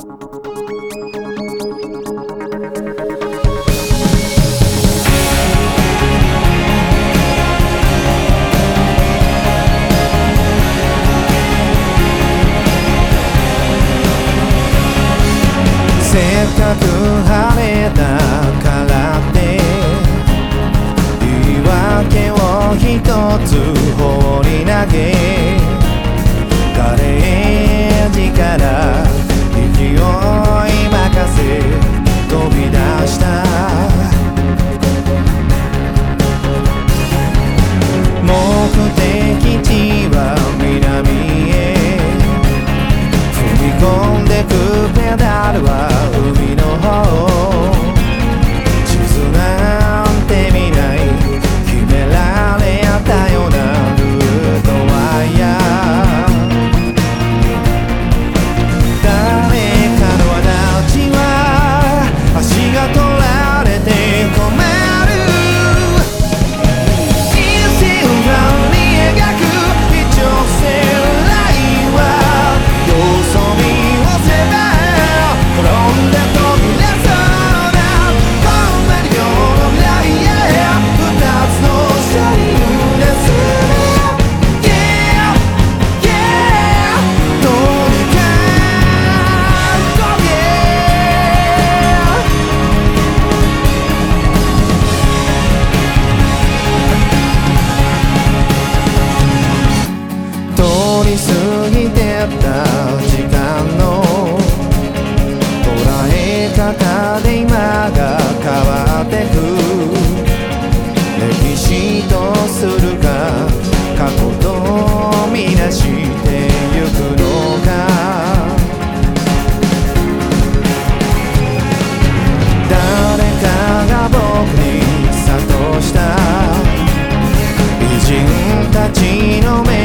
せっかく晴れたからって言い訳を一つ放り投げ no me